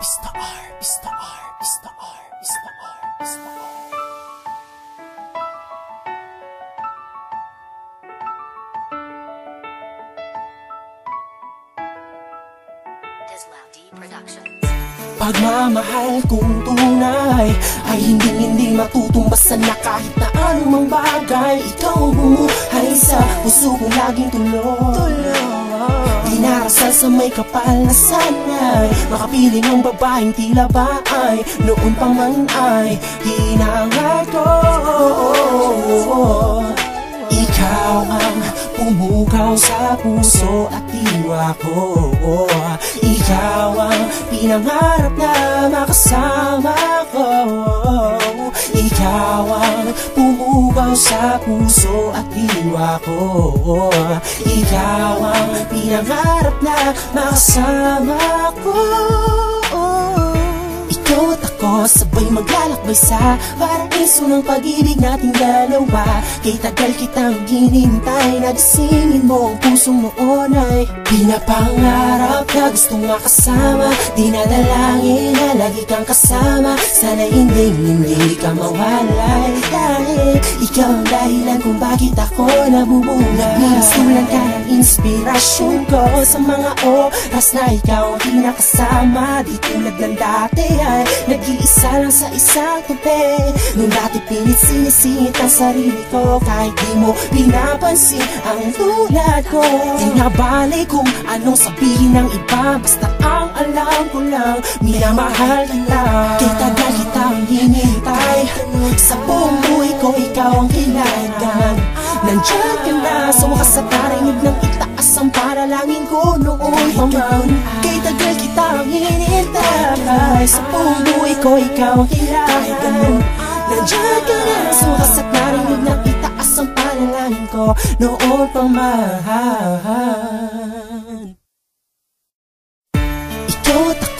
Is the R, is the R, is the R, is the R, is the. Pagmamahal kong tunay Ay hindi hindi matutumbasan na kahit na anumang bagay. Ikaw ang bumuhay sa puso kong laging tulong Dinarasal sa may kapal na sanay. Makapiling ang babaeng tila ba ay Noon pa man ay hinangad ko ikaw ang pumukaw sa puso at diwa ko. Ikaw ang pinangarap na makasama ko. Ikaw ang pumukaw sa puso at diwa ko Ikaw ang pinangarap na makasama ko ako sabay maglalakbay sa Paraiso ng pag-ibig nating dalawa. Kay tagal kitang ginintay Nagisingin mo ang pusong noon ay Pinapangarap na gustong makasama. Dinadalangin na lagi kang kasama. Sana hindi hindi ka mawalay. Dahil ikaw ang dahilan kung bakit ako nabubuhay Minasulan ka ng inspirasyon ko Sa mga oras na ikaw ang kinakasama Di tulad ng dati ay Nag-iisa lang sa isang tabi Nung dati pilit sinisingit ang sarili ko. Kahit di mo pinapansin ang tulad ko Di na bali kung anong sabihin ng iba. Basta ang alam ko lang Minamahal ka lang. Kay tagal kitang hinintay Sa buong buhay ko ikaw ang kailangan. Nandiyan ka na sa wakas at narinig ng itaas Ang paralangin ko noon. Kay tagal kitang hinintay Sa buhay ko ikaw ang kailangan Nandiyan ka na sa wakas at narinig ng itaas Ang paralangin ko noon pa man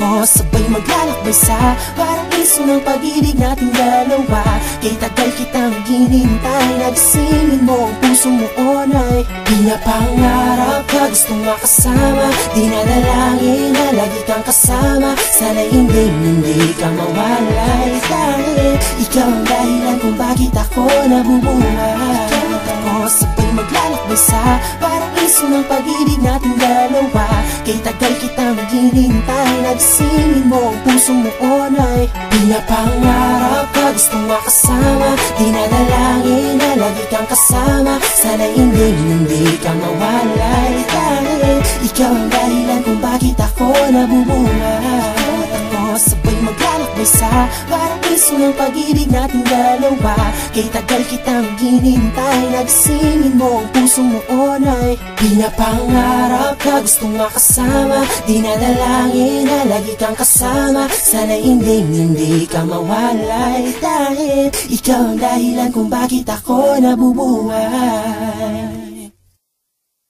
ako sabay maglalakbay sa Paraiso ng pag-ibig nating dalawa. Kay tagal kitang ginintay Nagisingin mo ang pusong noon ay Pinapangarap ka gustong makasama Dinadalangin na lagi kang kasama. Sana hindi hindi ka mawalay Dahil ikaw ang dahilan kung bakit ako nabubuhay. Ikaw at ako sabay maglalakbay sa Paraiso ng pag-ibig nating dalawa Kay tagal kitang ginintay Nagisingin mo ang pusong noon ay Pinapangarap ka gustong makasama. Dinadalangin na lagi kang kasama. Sana hindi hindi ka mawalay Dahil ikaw ang dahilan kung bakit ako nabubuhay At ako sabay maglalakbay sa Paraiso ng pag-ibig nating dalawa Kay tagal kitang ginintay Nagisingin mo ang pusong noon ay Pinapangarap ka gustong makasama Dinadalangin na lagi kang kasama. Sana hindi hindi ka mawalay Dahil ikaw ang dahilan kung bakit ako nabubuhay